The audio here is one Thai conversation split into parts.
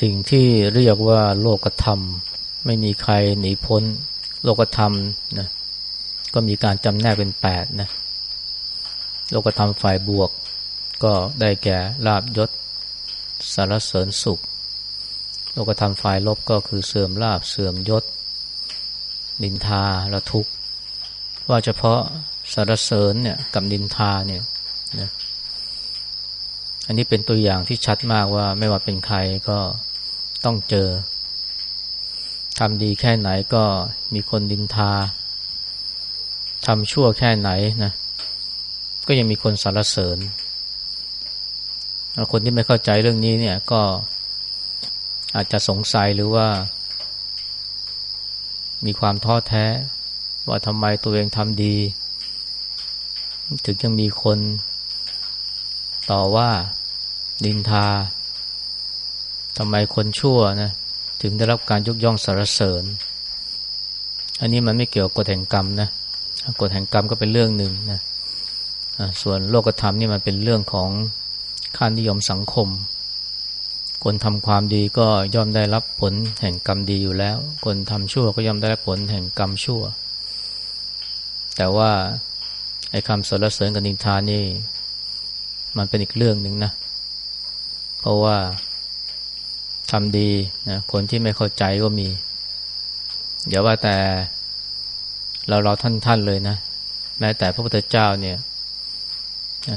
สิ่งที่เรียกว่าโลกธรรม ไม่มีใครหนีพ้น โลกธรรมนะก็มีการจำแนกเป็นแปดนะโลกธรรมฝ่ายบวก ก็ได้แก่ลาบยศสารเสริญสุข โลกธรรมฝ่ายลบก็คือเสื่อมลาบเสื่อมยศ นินทาและทุกข์ว่าเฉพาะสารเสริญเนี่ยกับนินทาเนี่ยนะอันนี้เป็นตัวอย่างที่ชัดมากว่าไม่ว่าเป็นใครก็ ต้องเจอทำดีแค่ไหนก็มีคนดินทาทำชั่วแค่ไหนนะก็ยังมีคนสรรเสริญ คนที่ไม่เข้าใจเรื่องนี้เนี่ยก็อาจจะสงสัยหรือว่า มีความท้อแท้ ว่าทำไมตัวเองทำดี ถึงยังมีคนต่อว่าดินทา ทำไมคนชั่วนะถึงได้รับการยกย่องสรรเสริญ อันนี้มันไม่เกี่ยวกับกฎแห่งกรรมนะกฎแห่งกรรมก็เป็นเรื่องหนึ่งนะส่วนโลกธรรมนี่มันเป็นเรื่องของค่านิยมสังคม คนทำความดีก็ย่อมได้รับผลแห่งกรรมดีอยู่แล้ว คนทำชั่วก็ย่อมได้รับผลแห่งกรรมชั่ว แต่ว่าไอ้คำสรรเสริญกับนินทานี่ มันเป็นอีกเรื่องหนึ่งนะ เพราะว่า ทำดีนะคนที่ไม่เข้าใจก็มี อย่าว่าแต่เราเราท่านท่านเลยนะ แม้แต่พระพุทธเจ้าเนี่ย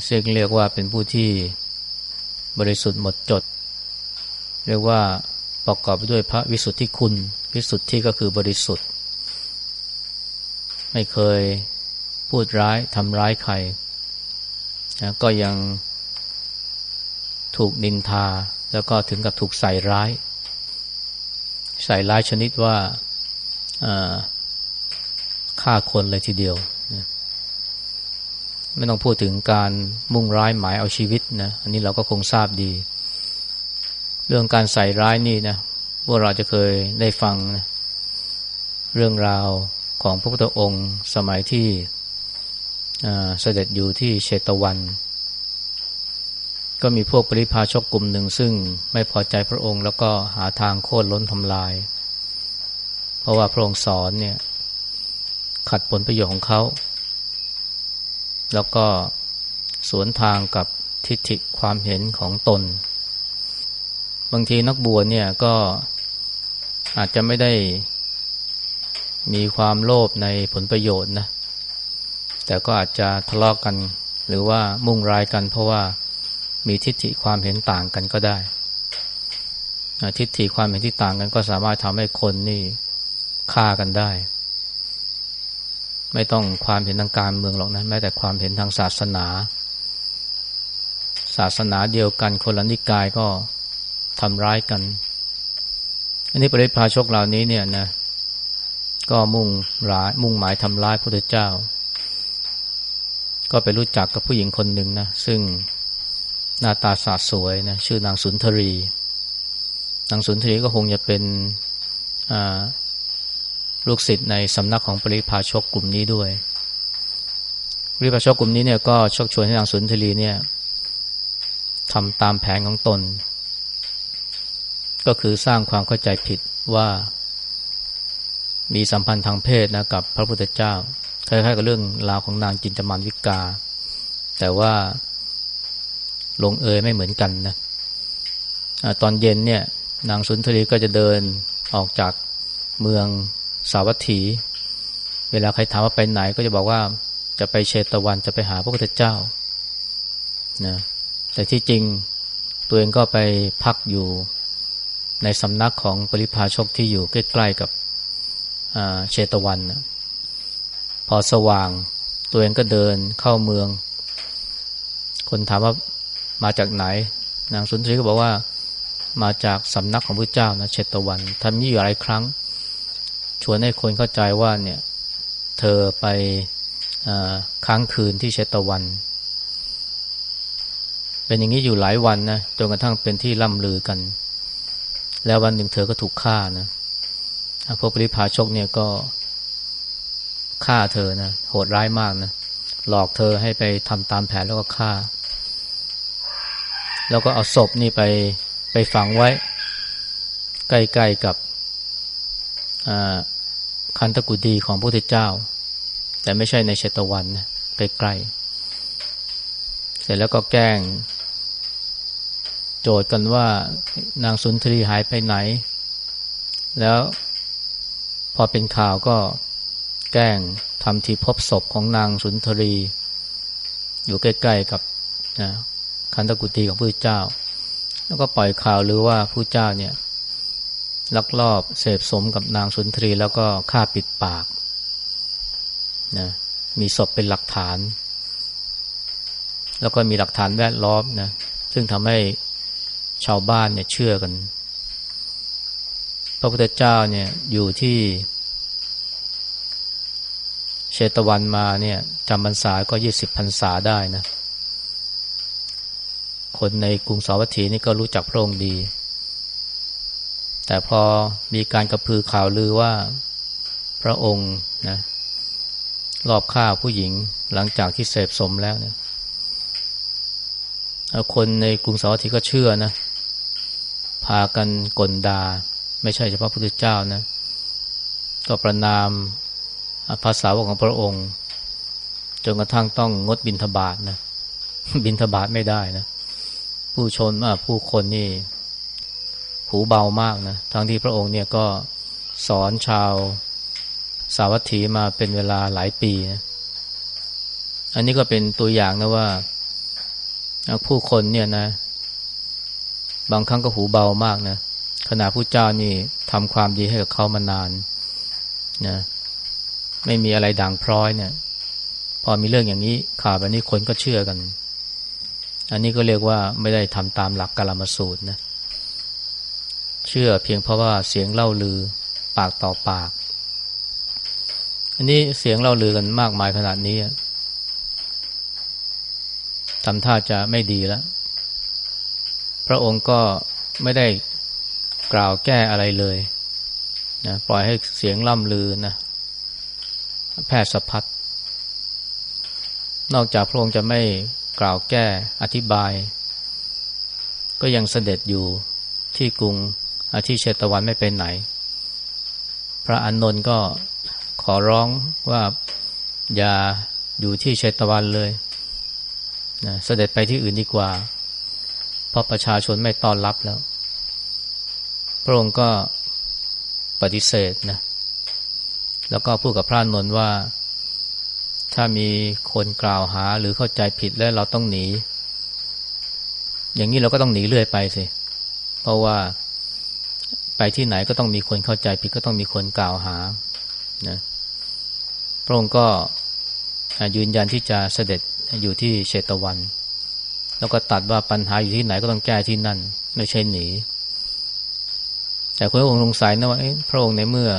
ซึ่งเรียกว่าเป็นผู้ที่บริสุทธิ์หมดจด เรียกว่าประกอบไปด้วยพระวิสุทธิคุณ วิสุทธิก็คือบริสุทธิ์ ไม่เคยพูดร้ายทำร้ายใครนะก็ยังถูกนินทา แล้วก็ถึงกับถูกใส่ร้าย ใส่ร้ายชนิดว่าฆ่าคนเลยทีเดียว ไม่ต้องพูดถึงการมุ่งร้ายหมายเอาชีวิตนะ อันนี้เราก็คงทราบดี เรื่องการใส่ร้ายนี่นะพวกเราจะเคยได้ฟังนะเรื่องราวของพระพุทธองค์สมัยที่เสด็จอยู่ที่เชตวัน ก็มีพวกปริพาชกกลุ่มหนึ่งซึ่งไม่พอใจพระองค์ แล้วก็หาทางโค่นล้นทำลาย เพราะว่าพระองค์สอนเนี่ยขัดผลประโยชน์ของเขา แล้วก็สวนทางกับทิฏฐิความเห็นของตน บางทีนักบวชเนี่ยก็อาจจะไม่ได้มีความโลภในผลประโยชน์นะ แต่ก็อาจจะทะเลาะกกันหรือว่ามุ่งร้ายกันเพราะว่า มีทิฏฐิความเห็นต่างกันก็ได้ ทิฏฐิความเห็นที่ต่างกันก็สามารถทำให้คนนี่ฆ่ากันได้ ไม่ต้องความเห็นทางการเมืองหรอกนะแม้แต่ความเห็นทางศาสนา ศาสนาเดียวกันคนละนิกายก็ทำร้ายกัน อันนี้ปริพาชกเหล่านี้เนี่ยนะก็มุ่งร้ายมุ่งหมายทำร้ายพระพุทธเจ้า ก็ไปรู้จักกับผู้หญิงคนหนึ่งนะซึ่ง หน้าตาสาสวยนะชื่อนางสุนทรี นางสุนทรีก็คงจะเป็นลูกศิษย์ในสำนักของปริพาชกกลุ่มนี้ด้วยปริพาชกกลุ่มนี้เนี่ยก็ชักชวนให้นางสุนทรีเนี่ยทำตามแผนของตน ก็คือสร้างความเข้าใจผิดว่า มีสัมพันธ์ทางเพศนะกับพระพุทธเจ้าคล้ายๆกับเรื่องราวของนางจินจมันวิกา แต่ว่า ลงเอยไม่เหมือนกันนะอะตอนเย็นเนี่ย นางสุนทรีก็จะเดินออกจากเมืองสาวัตถี เวลาใครถามว่าไปไหนก็จะบอกว่าจะไปเชตวันจะไปหาพระพุทธเจ้านะแต่ที่จริงตัวเองก็ไปพักอยู่ในสำนักของปริพาชกที่อยู่ใกล้ๆกับเชตวันนะพอสว่างตัวเองก็เดินเข้าเมือง คนถามว่ามา จากไหน นางสุนทรีก็บอกว่ามาจากสำนักของพระเจ้านะเชตวันทำนี้อยู่หลายครั้ง ชวนให้คนเข้าใจว่าเนี่ยเธอไปค้างคืนที่เชตวัน เป็นอย่างนี้อยู่หลายวันนะจนกระทั่งเป็นที่ล่ำลือกัน แล้ววันหนึ่งเธอก็ถูกฆ่านะพวกปริพาชกเนี่ยก็ฆ่าเธอนะโหดร้ายมากนะหลอกเธอให้ไปทำตามแผนแล้วก็ฆ่า แล้วก็เอาศพนี่ไปไปฝังไว้ ใกล้ๆกับคันตะกุดีของพระพุทธเจ้า แต่ไม่ใช่ในเชตวันนะใกล้ๆเสร็จแล้วก็แกล้ง โจทย์กันว่านางสุนทรีหายไปไหน แล้วพอเป็นข่าวก็แกล้งทำทีพบศพของนางสุนทรี อยู่ใกล้ ๆ กับนะ คันตกุตีของพระเจ้า แล้วก็ปล่อยข่าวหรือว่าพระเจ้าเนี่ยลักลอบเสพสมกับนางสุนทรีแล้วก็ฆ่าปิดปากนะมีศพเป็นหลักฐาน แล้วก็มีหลักฐานแวดล้อมนะซึ่งทำให้ชาวบ้านเนี่ยเชื่อกัน พระพุทธเจ้าเนี่ยอยู่ที่เชตวันมาเนี่ยจำพรรษาก็ยี่สิบพรรษาได้นะ คนในกรุงสาวัตถีนี่ก็รู้จักพระองค์ดี แต่พอมีการกระพือข่าวลือว่าพระองค์นะรอบฆ่าผู้หญิงหลังจากที่เสพสมแล้วเนี่ยคนในกรุงสาวัตถีก็เชื่อนะ พากันกลดา ไม่ใช่เฉพาะพระพุทธเจ้านะ ก็ประนามภาษาของพระองค์ จนกระทั่งต้องงดบินทบาทนะ บินทบาทไม่ได้นะ ผู้ชนผู้คนนี่หูเบามากนะทั้งที่พระองค์เนี่ยก็สอนชาวสาวัตถีมาเป็นเวลาหลายปีนะอันนี้ก็เป็นตัวอย่างนะว่า ผู้คนเนี่ยนะ บางครั้งก็หูเบามากนะขณะผู้เจ้านี่ทำความดีให้กับเขามานานนะไม่มีอะไรด่างพร้อยเนี่ย พอมีเรื่องอย่างนี้ข่าวแบบนี้คนก็เชื่อกัน อันนี้ก็เรียกว่าไม่ได้ทำตามหลักกามสูตรนะเชื่อเพียงเพราะว่าเสียงเล่าลือปากต่อปาก อันนี้เสียงเล่าลือกันมากมายขนาดนี้ทำท่าจะไม่ดีแล้ว พระองค์ก็ไม่ได้กล่าวแก้อะไรเลยนะปล่อยให้เสียงล่ำลือนะแพทย์สพัดนอกจากพระองค์จะไม่ กล่าวแก้อธิบาย ก็ยังเสด็จอยู่ที่กรุงที่เชตวันไม่เป็นไหน พระอานนท์ก็ขอร้องว่าอย่าอยู่ที่เชตวันเลยนะเสด็จไปที่อื่นดีกว่า เพราะประชาชนไม่ต้อนรับแล้ว พระองค์ก็ปฏิเสธนะแล้วก็พูดกับพระนนท์ว่า ถ้ามีคนกล่าวหาหรือเข้าใจผิดแล้วเราต้องหนี อย่างนี้เราก็ต้องหนีเรื่อยไปสิ เพราะว่าไปที่ไหนก็ต้องมีคนเข้าใจผิดก็ต้องมีคนกล่าวหานะพระองค์ก็ยืนยันที่จะเสด็จอยู่ที่เชตวัน แล้วก็ตัดว่าปัญหาอยู่ที่ไหนก็ต้องแก้ที่นั่น ไม่ใช่หนี แต่คนองค์สงสัยนะว่าพระองค์ในเมื่อ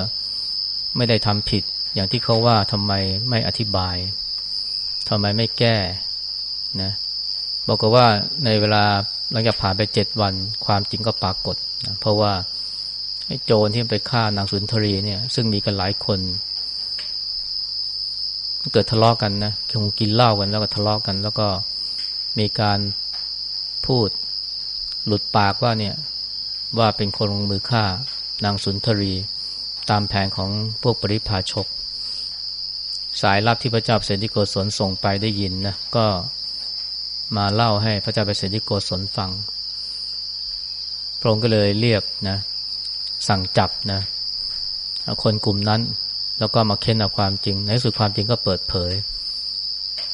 ไม่ได้ทำผิด อย่างที่เขาว่าทำไมไม่อธิบายทำไมไม่แก้นะบอกว่าในเวลาหลังจากผ่านไปเจ็ดวัน ความจริงก็ปรากฏนะเพราะว่าไอ้โจรที่ไปฆ่านางสุนทรีเนี่ย ซึ่งมีกันหลายคน เกิดทะเลาะกกันนะคงกินเหล้ากันแล้วก็ทะเลาะกกัน แล้วก็มีการพูดหลุดปากว่าเนี่ย ว่าเป็นคนลงมือฆ่านางสุนทรี ตามแผนของพวกปริพาชกายลับที่พระเจ้าเสด็จโกศลส่งไปได้ยินนะก็มาเล่าให้พระเจ้าเสด็จโกศลฟังพระองค์ก็เลยเรียกนะสั่งจับนะคนกลุ่มนั้น แล้วก็มาเค้นเอาความจริง ในสุดความจริงก็เปิดเผย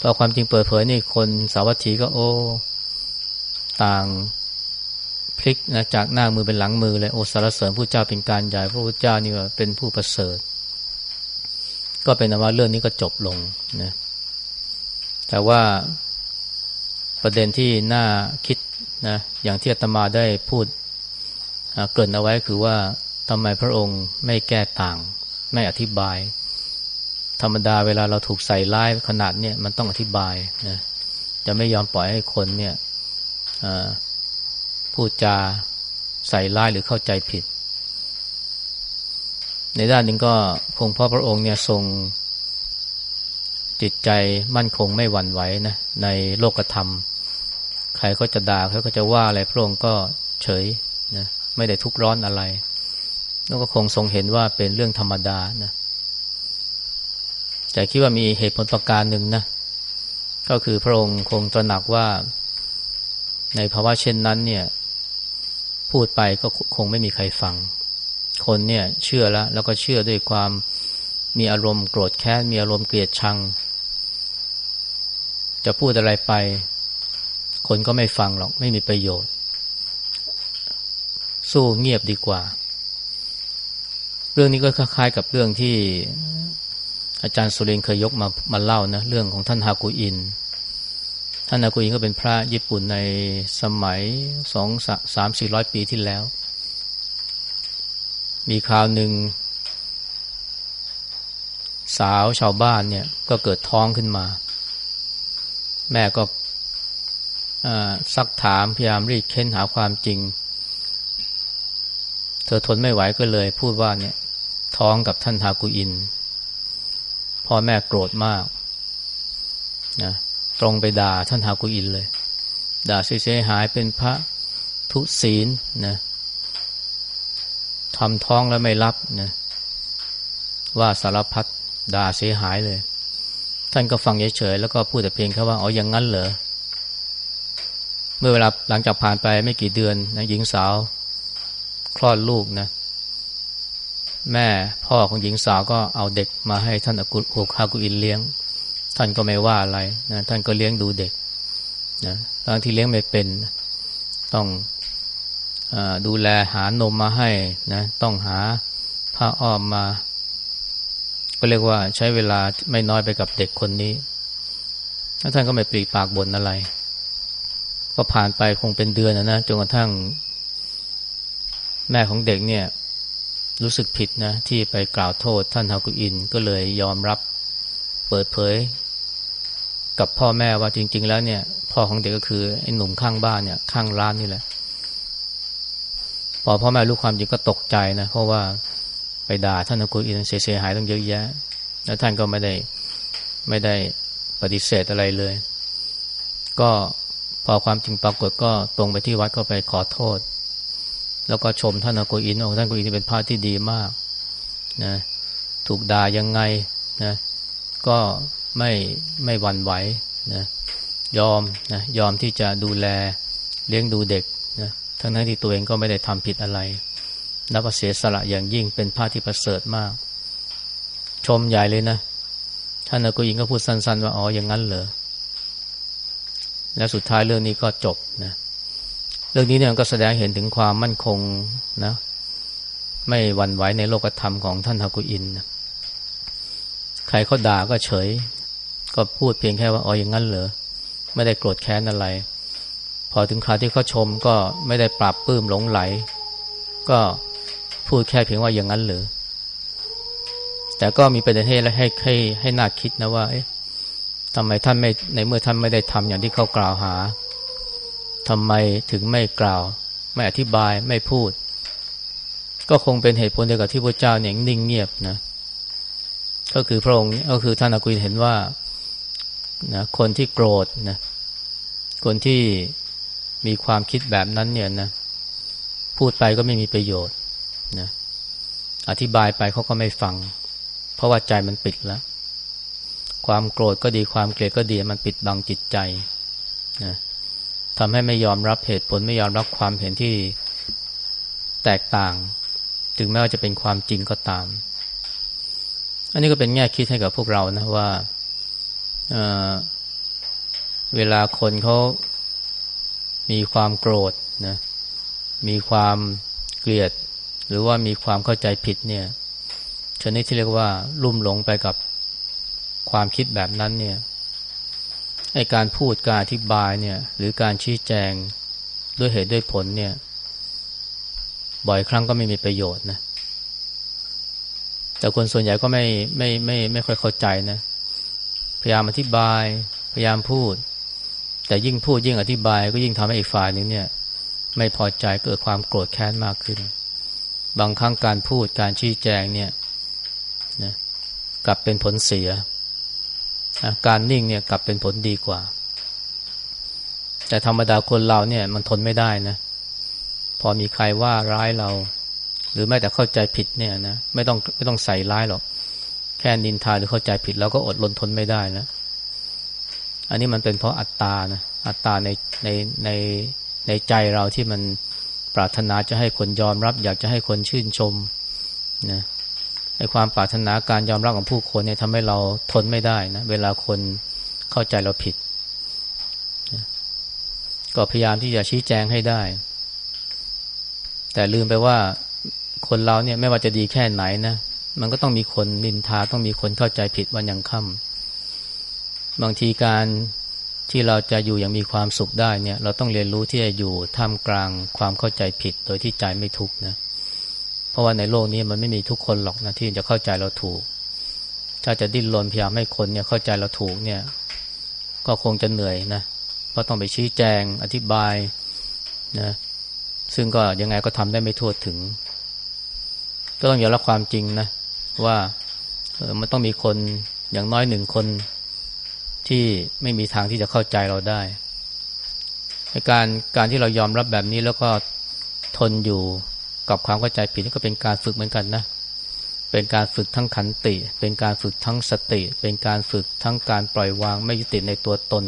พอความจริงเปิดเผยนี่คนสาวัตถีก็โอ้ต่างพลิกนะจากหน้ามือเป็นหลังมือเลยโอสารเสริญผู้เจ้าเป็นการใหญ่พระพุทธเจ้านี่ว่าเป็นผู้ประเสริฐ ก็เป็นว่าเรื่องนี้ก็จบลงนะแต่ว่าประเด็นที่น่าคิดนะอย่างที่อาตมาได้พูดเกริ่นเอาไว้คือว่าทำไมพระองค์ไม่แก้ต่าง ไม่อธิบาย ธรรมดาเวลาเราถูกใส่ร้ายขนาดเนี่ยมันต้องอธิบายนะจะไม่ยอมปล่อยให้คนเนี่ยพูดจาใส่ร้ายหรือเข้าใจผิด ในด้านหนึ่งก็คงเพราะพระองค์เนี่ยทรงจิตใจมั่นคงไม่หวั่นไหวนะในโลกธรรม ใครก็จะด่าเขาก็จะว่าอะไรพระองค์ก็เฉยนะไม่ได้ทุกข์ร้อนอะไรแล้วก็คงทรงเห็นว่าเป็นเรื่องธรรมดานะแต่คิดว่ามีเหตุผลประการหนึ่งนะก็คือพระองค์คงตระหนักว่า ในภาวะเช่นนั้นเนี่ย พูดไปก็คงไม่มีใครฟัง คนเนี่ยเชื่อแล้ว แล้วก็เชื่อด้วยความมีอารมณ์โกรธแค้นมีอารมณ์เกลียดชัง จะพูดอะไรไป คนก็ไม่ฟังหรอกไม่มีประโยชน์ สู้เงียบดีกว่า เรื่องนี้ก็คล้ายๆกับเรื่องที่อาจารย์สุเรนเคยยกมามาเล่านะเรื่องของท่านฮากุอิน ท่านฮากุอินก็เป็นพระญี่ปุ่นในสมัยสองสามสี่ร้อยปีที่แล้ว มีคราวหนึ่ง สาวชาวบ้านเนี่ย ก็เกิดท้องขึ้นมา แม่ก็ซักถามพยายามรีดเค้นหาความจริง เธอทนไม่ไหวก็เลย พูดว่าเนี่ย ท้องกับท่านฮากุอิน พ่อแม่โกรธมากนะตรงไปด่าท่านฮากุอินเลย ด่าเสียหายเป็นพระทุศีลนะ ทำท้องแล้วไม่รับนะว่าสารพัดด่าเสียหายเลย ท่านก็ฟังเฉยๆแล้วก็พูดแต่เพียงแค่ว่าอ๋ออย่างนั้นเหรอเมื่อเวลาหลังจากผ่านไปไม่กี่เดือนนะหญิงสาว คลอดลูกนะ แม่พ่อของหญิงสาวก็เอาเด็กมาให้ท่านอกุลฮากุอินเลี้ยง ท่านก็ไม่ว่าอะไรนะท่านก็เลี้ยงดูเด็กนะตอนที่เลี้ยงไม่เป็น ต้อง ดูแลหานมมาให้นะต้องหาผ้าอ้อมมา ก็เรียกว่าใช้เวลาไม่น้อยไปกับเด็กคนนี้ท่านก็ไม่ปรีปากบ่นอะไร ก็ผ่านไปคงเป็นเดือนนะนะจนกระทั่ง แม่ของเด็กเนี่ย รู้สึกผิดนะ ที่ไปกล่าวโทษท่านฮากุอินก็เลยยอมรับเปิดเผย กับพ่อแม่ว่าจริง ๆ แล้วเนี่ย พ่อของเด็กก็คือไอ้หนุ่มข้างบ้านเนี่ย ข้างร้านนี่แหละ พอพ่อแม่รู้ความจริงก็ตกใจนะ เพราะว่าไปด่าท่านอกุลอินเสียหายต้องเยอะแยะ แล้วท่านก็ไม่ได้ไม่ได้ปฏิเสธอะไรเลย ก็พอความจริงปรากฏก็ตรงไปที่วัดก็ไปขอโทษ แล้วก็ชมท่านอกุลอินว่าท่านอกุลอินเป็นพระที่ดีมากนะถูกด่ายังไงนะก็ไม่ไม่หวั่นไหวนะยอมนะยอมที่จะดูแลเลี้ยงดูเด็กนะ ทั้งนั้นที่ตัวเองก็ไม่ได้ทำผิดอะไร นับว่าเสียสละอย่างยิ่งเป็นพระที่ประเสริฐมาก ชมใหญ่เลยนะ ท่านอกุยิงก็พูดสั้น ๆ ว่าอ๋ออย่างนั้นเหรอ แล้วสุดท้ายเรื่องนี้ก็จบนะเรื่องนี้เนี่ยก็แสดงเห็นถึงความมั่นคงนะ ไม่หวั่นไหวในโลกธรรมของท่านฮากุอินนะใครเขาด่าก็เฉย ก็พูดเพียงแค่ว่าอ๋ออย่างนั้นเหรอ ไม่ได้โกรธแค้นอะไร พอถึงคราวที่เขาชมก็ไม่ได้ปรับปื้มหลงไหล ก็พูดแค่เพียงว่าอย่างนั้นหรือแต่ก็มีประเด็นให้ให้ให้ให้น่าคิดนะว่าเอ๊ะทำไมท่านไม่ในเมื่อท่านไม่ได้ทำอย่างที่เขากล่าวหาทำไมถึงไม่กล่าว ไม่อธิบายไม่พูด ก็คงเป็นเหตุผลเดียวกับที่พระเจ้าเนี่ยนิ่งเงียบนะก็คือพระองค์ก็คือท่านอากุลเห็นว่านะคนที่โกรธนะคนที่ มีความคิดแบบนั้นเนี่ยนะพูดไปก็ไม่มีประโยชน์นะอธิบายไปเขาก็ไม่ฟัง เพราะว่าใจมันปิดแล้ว ความโกรธก็ดีความเกลียดก็ดีมันปิดบังจิตใจนะทำให้ไม่ยอมรับเหตุผลไม่ยอมรับความเห็นที่แตกต่าง ถึงแม้ว่าจะเป็นความจริงก็ตาม อันนี้ก็เป็นแง่คิดให้กับพวกเรานะว่าเเวลาคนเขา มีความโกรธนะมีความเกลียด หรือว่ามีความเข้าใจผิดเนี่ยชนิดที่เรียกว่าลุ่มหลงไปกับความคิดแบบนั้นเนี่ยไอการพูดการอธิบายเนี่ย หรือการชี้แจงด้วยเหตุด้วยผลเนี่ย บ่อยครั้งก็ไม่มีประโยชน์นะแต่คนส่วนใหญ่ก็ไม่ไม่ไม่ไม่ค่อยเข้าใจนะ พยายามอธิบาย พยายามพูด แต่ยิ่งพูดยิ่งอธิบายก็ยิ่งทำให้อีกฝ่ายนึงเนี่ย ไม่พอใจเกิดความโกรธแค้นมากขึ้น บางครั้งการพูดการชี้แจงเนี่ยนะกลับเป็นผลเสีย การนิ่งเนี่ยกลับเป็นผลดีกว่า แต่ธรรมดาคนเราเนี่ยมันทนไม่ได้นะ พอมีใครว่าร้ายเรา หรือแม้แต่เข้าใจผิดเนี่ยนะไม่ต้องไม่ต้องใส่ร้ายหรอก แค่นินทาหรือเข้าใจผิดเราก็อดรนทนไม่ได้นะ อันนี้มันเป็นเพราะอัตตานะอัตตาในในในในใจเราที่มันปรารถนาจะให้คนยอมรับ อยากจะให้คนชื่นชมนะไอความปรารถนาการยอมรับของผู้คนเนี่ยทำให้เราทนไม่ได้นะเวลาคนเข้าใจเราผิดนะก็พยายามที่จะชี้แจงให้ได้ แต่ลืมไปว่าคนเราเนี่ยไม่ว่าจะดีแค่ไหนนะมันก็ต้องมีคนนินทาต้องมีคนเข้าใจผิดวันยังค่ำ บางทีการที่เราจะอยู่อย่างมีความสุขได้เนี่ย เราต้องเรียนรู้ที่จะอยู่ท่ามกลางความเข้าใจผิดโดยที่ใจไม่ทุกข์นะ เพราะว่าในโลกนี้มันไม่มีทุกคนหรอกนะที่จะเข้าใจเราถูก ถ้าจะดิ้นรนพยายามให้คนเนี่ยเข้าใจเราถูกเนี่ย ก็คงจะเหนื่อยนะเพราะต้องไปชี้แจงอธิบายนะซึ่งก็ยังไงก็ทำได้ไม่ทั่วถึง ก็ต้องยอมรับความจริงนะว่าเออมันต้องมีคนอย่างน้อยหนึ่งคน ที่ไม่มีทางที่จะเข้าใจเราได้การการที่เรายอมรับแบบนี้แล้วก็ทนอยู่กับความเข้าใจผิดนี่ก็เป็นการฝึกเหมือนกันนะ เป็นการฝึกทั้งขันติ เป็นการฝึกทั้งสติ เป็นการฝึกทั้งการปล่อยวางไม่ยึดติดในตัวตน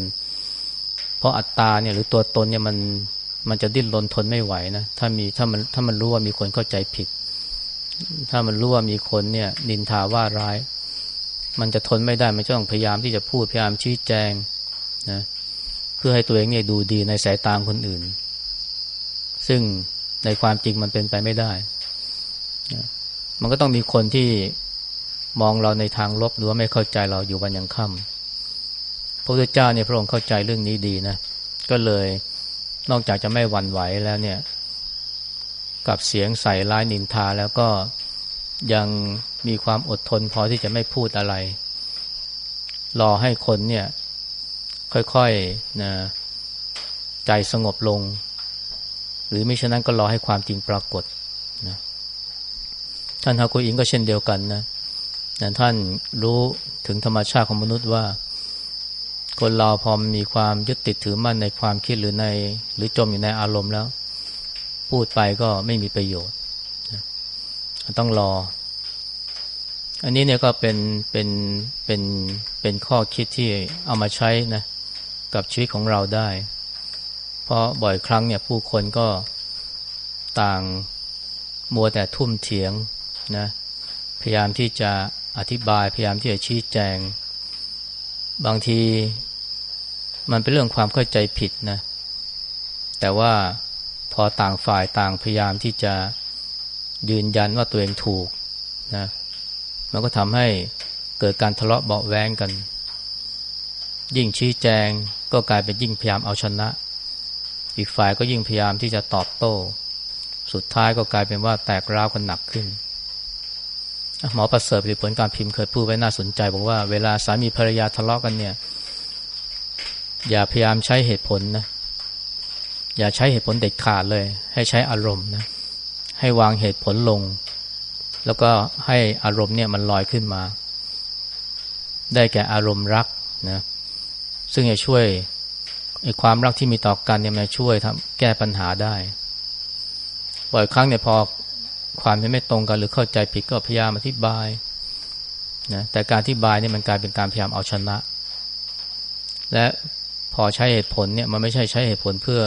เพราะอัตตาเนี่ยหรือตัวตนเนี่ยมันมันจะดิ้นรนทนไม่ไหวนะถ้ามีถ้ามันถ้ามันรู้ว่ามีคนเข้าใจผิด ถ้ามันรู้ว่ามีคนเนี่ยนินทาว่าร้าย มันจะทนไม่ได้มันจะต้องพยายามที่จะพูดพยายามชี้แจงนะเพื่อให้ตัวเองเนี่ยดูดีในสายตาคนอื่น ซึ่งในความจริงมันเป็นไปไม่ได้นะมันก็ต้องมีคนที่มองเราในทางลบหรือว่าไม่เข้าใจเราอยู่วันยังค่ำพระพุทธเจ้าเนี่ยพระองค์เข้าใจเรื่องนี้ดีนะก็เลยนอกจากจะไม่หวั่นไหวแล้วเนี่ย กับเสียงใส่ร้ายนินทาแล้วก็ยัง มีความอดทนพอที่จะไม่พูดอะไร รอให้คนเนี่ย ค่อยๆนะใจสงบลง หรือไม่ฉะนั้นก็รอให้ความจริงปรากฏนะท่านฮากุอิงก็เช่นเดียวกันนะท่านรู้ถึงธรรมชาติของมนุษย์ว่า คนเราพอมีความยึดติดถือมั่นในความคิดหรือใน หรือจมอยู่ในอารมณ์แล้ว พูดไปก็ไม่มีประโยชน์ ต้องรอ อันนี้เนี่ยก็เป็นเป็นเป็นเป็นข้อคิดที่เอามาใช้นะกับชีวิตของเราได้ เพราะบ่อยครั้งเนี่ยผู้คนก็ต่างมัวแต่ทุ่มเถียงนะพยายามที่จะอธิบายพยายามที่จะชี้แจง บางทีมันเป็นเรื่องความเข้าใจผิดนะ แต่ว่าพอต่างฝ่ายต่างพยายามที่จะยืนยันว่าตัวเองถูกนะ มันก็ทำให้เกิดการทะเลาะเบาแวงกัน ยิ่งชี้แจงก็กลายเป็นยิ่งพยายามเอาชนะ อีกฝ่ายก็ยิ่งพยายามที่จะตอบโต้ สุดท้ายก็กลายเป็นว่าแตกร้าวกันหนักขึ้น หมอประเสริฐผลการพิมพ์เคยพูดไว้น่าสนใจบอกว่าเวลาสามีภรรยาทะเลาะกกันเนี่ย อย่าพยายามใช้เหตุผลนะอย่าใช้เหตุผลเด็ดขาดเลย ให้ใช้อารมณ์นะให้วางเหตุผลลง แล้วก็ให้อารมณ์เนี่ยมันลอยขึ้นมา ได้แก่อารมณ์รักนะซึ่งจะช่วยความรักที่มีต่อกันเนี่ยมันช่วยทำแก้ปัญหาได้บ่อยครั้งเนี่ยพอความไม่ตรงกันหรือเข้าใจผิดก็พยายามอธิบายนะแต่การอธิบายเนี่ยมันกลายเป็นการพยายามเอาชนะ และพอใช้เหตุผลเนี่ยมันไม่ใช่ใช้เหตุผลเพื่อ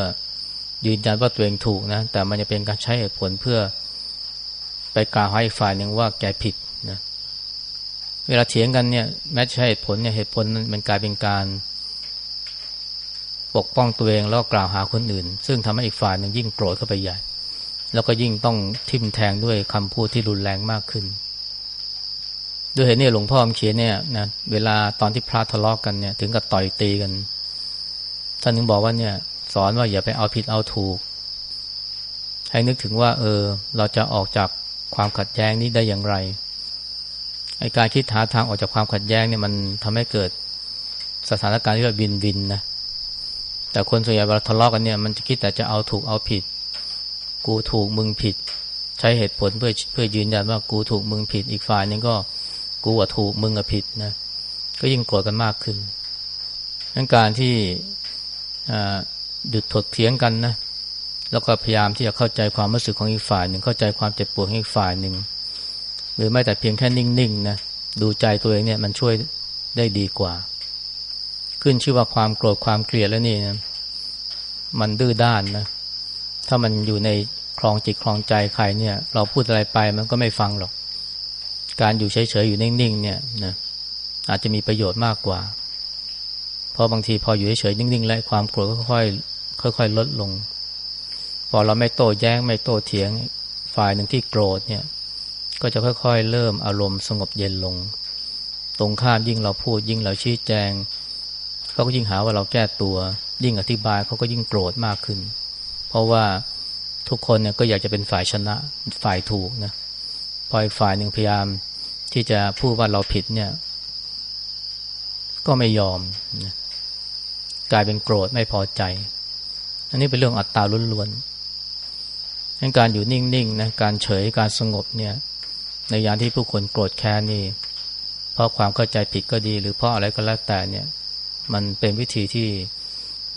ยืนยันว่าตัวเองถูกนะแต่มันจะเป็นการใช้เหตุผลเพื่อ ไปกล่าวให้ฝ่ายหนึ่งว่าแกผิดนะเวลาเถียงกันเนี่ยแม้ใช้เหตุผลเนี่ยเหตุผลมันกลายเป็นการปกป้องตัวเองแล้วกล่าวหาคนอื่น ซึ่งทำให้อีกฝ่ายหนึ่งยิ่งโกรธเข้าไปใหญ่ แล้วก็ยิ่งต้องทิมแทงด้วยคำพูดที่รุนแรงมากขึ้นด้วยเหตุนี้หลวงพ่อเขียนเนี่ยนะเวลาตอนที่พระทะเลาะกกันเนี่ย ถึงกับต่อยตีกันท่านถึงบอกว่าเนี่ย สอนว่าอย่าไปเอาผิดเอาถูก ให้นึกถึงว่า เออ เราจะออกจาก ความขัดแย้งนี้ได้อย่างไรไอการคิดหาทางออกจากความขัดแย้งเนี่ยมันทำให้เกิดสถานการณ์ที่แบบวินวินนะแต่คนส่วนใหญ่เวลาทะเลาะกันเนี่ยมันจะคิดแต่จะเอาถูกเอาผิด กูถูกมึงผิด ใช้เหตุผลเพื่อเพื่อยืนยันว่ากูถูกมึงผิดอีกฝ่ายนึงก็กูอะถูกมึงอะผิดนะก็ยิ่งโกรธกันมากขึ้นดังการที่หยุดถกเถียงกันนะ แล้วก็พยายามที่จะเข้าใจความรู้สึกของอีกฝ่ายหนึ่งเข้าใจความเจ็บปวดของอีกฝ่ายหนึ่งหรือไม่แต่เพียงแค่นิ่งๆนะดูใจตัวเองเนี่ยมันช่วยได้ดีกว่า ขึ้นชื่อว่าความโกรธความเกลียดแล้วนี่นะมันดื้อด้านนะถ้ามันอยู่ในคลองจิตคลองใจใครเนี่ย เราพูดอะไรไปมันก็ไม่ฟังหรอก การอยู่เฉยๆอยู่นิ่งๆเนี่ยนะอาจจะมีประโยชน์มากกว่า เพราะบางทีพออยู่เฉยๆนิ่งๆ แล้วความโกรธก็ค่อยๆค่อยๆลดลง พอเราไม่โต้แย้งไม่โต้เถียงฝ่ายหนึ่งที่โกรธเนี่ย ก็จะค่อยๆ เริ่มอารมณ์สงบเย็นลง ตรงข้ามยิ่งเราพูดยิ่งเราชี้แจงเขาก็ยิ่งหาว่าเราแก้ตัว ยิ่งอธิบายเขาก็ยิ่งโกรธมากขึ้น เพราะว่าทุกคนเนี่ยก็อยากจะเป็นฝ่ายชนะฝ่ายถูกนะพออีกฝ่ายหนึ่งพยายามที่จะพูดว่าเราผิดเนี่ย ก็ไม่ยอมกลายเป็นโกรธไม่พอใจ อันนี้เป็นเรื่องอัตตาล้วนๆ การอยู่นิ่งๆนะการเฉยการสงบเนี่ย ในยามที่ผู้คนโกรธแค้นนี่เพราะความเข้าใจผิดก็ดี หรือเพราะอะไรก็แล้วแต่เนี่ย มันเป็นวิธีที่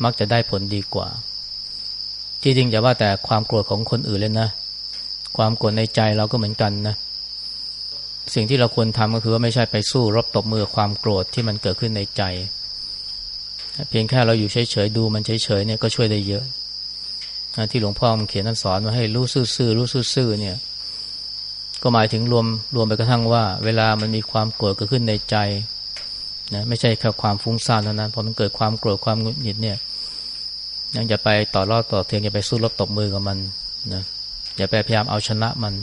มักจะได้ผลดีกว่าที่จริงอย่าว่าแต่ความโกรธของคนอื่นเลยนะ ความโกรธในใจเราก็เหมือนกันนะ สิ่งที่เราควรทำก็คือว่าไม่ใช่ไปสู้รบตบมือความโกรธที่มันเกิดขึ้นในใจ เพียงแค่เราอยู่เฉยๆดูมันเฉยๆเนี่ยก็ช่วยได้เยอะ ที่หลวงพ่อเขียนท่านสอนมาให้รู้ซื่อๆรู้ซื่อๆเนี่ย ก็หมายถึงรวมรวมไปกระทั่งว่า เวลามันมีความโกรธเกิดขึ้นในใจนะไม่ใช่แค่ความฟุ้งซ่านเท่านั้นพอมันเกิดความโกรธความหงุดหงิดเนี่ยยังอย่าไปต่อรอดต่อเทียงอย่าไปสู้รบตบมือกับมันนะอย่าไปพยายามเอาชนะมัน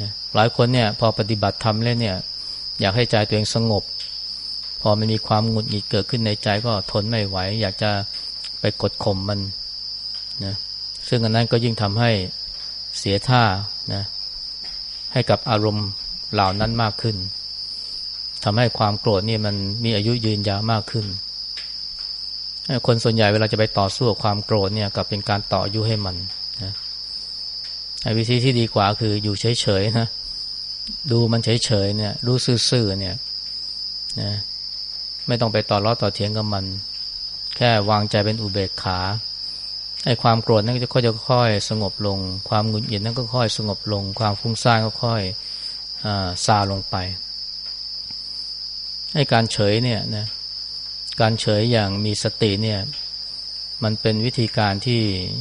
นะหลายคนเนี่ย พอปฏิบัติธรรมแล้วเนี่ย อยากให้ใจตัวเองสงบ พอมันมีความหงุดหงิดเกิดขึ้นในใจก็ทนไม่ไหว อยากจะไปกดข่มมันนะ ซึ่งอันนั้นก็ยิ่งทำให้เสียท่านะให้กับอารมณ์เหล่านั้นมากขึ้นทำให้ความโกรธนี่มันมีอายุยืนยาวมากขึ้น คนส่วนใหญ่เวลาจะไปต่อสู้กับความโกรธเนี่ยกับเป็นการต่ออายุให้มันนะวิธีที่ดีกว่าคืออยู่เฉยๆนะดูมันเฉยๆเนี่ยรู้ซื่อๆเนี่ยนะไม่ต้องไปต่อล้อต่อเถียงกับมัน แค่วางใจเป็นอุเบกขา ไอ้ความโกรธนั้นก็จะค่อยสงบลง ความหงุดหงิดนั้นก็ค่อยสงบลง ความฟุ้งซ่านก็ค่อยซาลงไปไอ้การเฉยเนี่ยนะการเฉยอย่างมีสติเนี่ย มันเป็นวิธีการที่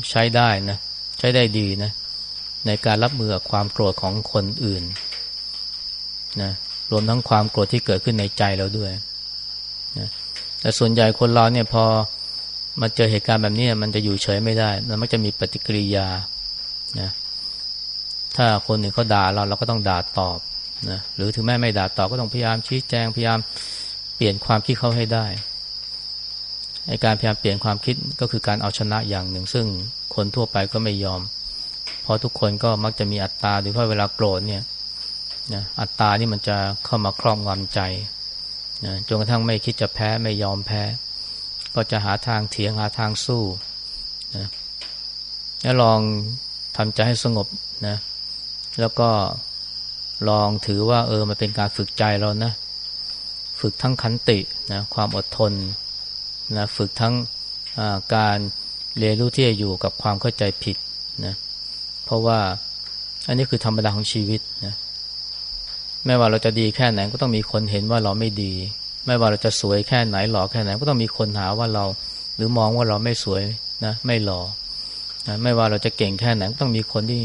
ใช้ได้นะใช้ได้ดีนะในการรับมือกับความโกรธของคนอื่นนะรวมทั้งความโกรธที่เกิดขึ้นในใจเราด้วยนะแต่ส่วนใหญ่คนเราเนี่ยพอ มาเจอเหตุการณ์แบบนี้มันจะอยู่เฉยไม่ได้ มันมักจะมีปฏิกิริยานะถ้าคนหนึ่งเขาด่าเราเราก็ต้องด่าตอบนะหรือถึงแม้ไม่ด่าตอบก็ต้องพยายามชี้แจงพยายามเปลี่ยนความคิดเขาให้ได้ในการพยายามเปลี่ยนความคิดก็คือการเอาชนะอย่างหนึ่ง ซึ่งคนทั่วไปก็ไม่ยอม เพราะทุกคนก็มักจะมีอัตตาโดยเฉพาะเวลาโกรธเนี่ยนะอัตตานี่มันจะเข้ามาครอบงำใจนะจนกระทั่งไม่คิดจะแพ้ไม่ยอมแพ้ ก็จะหาทางเถียงหาทางสู้นะแล้วลองทำใจให้สงบนะ แล้วก็ลองถือว่า เออมันเป็นการฝึกใจเรานะ ฝึกทั้งขันตินะความอดทนนะฝึกทั้งการเรียนรู้ที่จะอยู่กับความเข้าใจผิดนะเพราะว่าอันนี้คือธรรมดาของชีวิตนะแม้ว่าเราจะดีแค่ไหนก็ต้องมีคนเห็นว่าเราไม่ดี ไม่ว่าเราจะสวยแค่ไหนหล่อแค่ไหน ก็ต้องมีคนหาว่าเราหรือมองว่าเราไม่สวยนะไม่หล่อนะไม่ว่าเราจะเก่งแค่ไหนต้องมีคนที่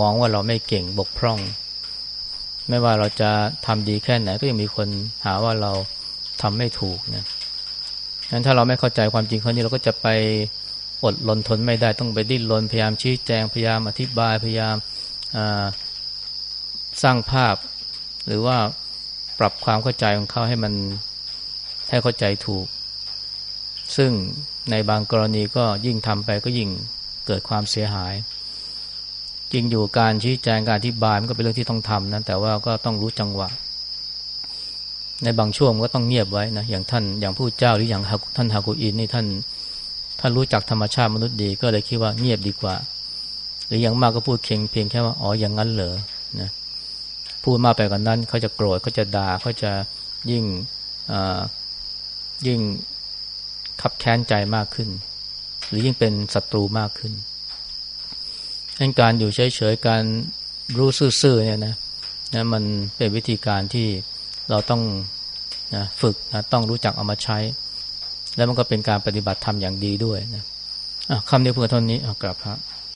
มองว่าเราไม่เก่งบกพร่อง ไม่ว่าเราจะทำดีแค่ไหนก็ยังมีคนหาว่าเราทำไม่ถูกนะงั้นถ้าเราไม่เข้าใจความจริงข้อนี้เราก็จะไปอดลนทนไม่ได้ต้องไปดิ้นรนพยายามชี้แจงพยายามอธิบายพยายามสร้างภาพ หรือว่า ปรับความเข้าใจของเขาให้มันให้เข้าใจถูก ซึ่งในบางกรณีก็ยิ่งทำไปก็ยิ่งเกิดความเสียหาย จริงอยู่การชี้แจงการอธิบายมันก็เป็นเรื่องที่ต้องทำนะแต่ว่าก็ต้องรู้จังหวะ ในบางช่วงก็ต้องเงียบไว้นะอย่างท่านอย่างผู้เจ้าหรืออย่างท่านฮากุอินนี่ท่านท่านรู้จักธรรมชาติมนุษย์ดีก็เลยคิดว่าเงียบดีกว่า หรืออย่างมากก็พูดเพียงเพียงแค่ว่าอ๋ออย่างนั้นเหรอนะ พูดมากไปกว่านั้น เขาจะโกรธเขาจะด่าเขาจะยิ่งยิ่งขับแค้นใจมากขึ้น หรือยิ่งเป็นศัตรูมากขึ้นดังการอยู่เฉยๆการรู้ซื่อๆเนี่ยนะนะมันเป็นวิธีการที่เราต้องนะฝึกนะต้องรู้จักเอามาใช้ แล้วมันก็เป็นการปฏิบัติธรรมอย่างดีด้วยนะะคำนี้เพื่อเท่านี้กลับครับ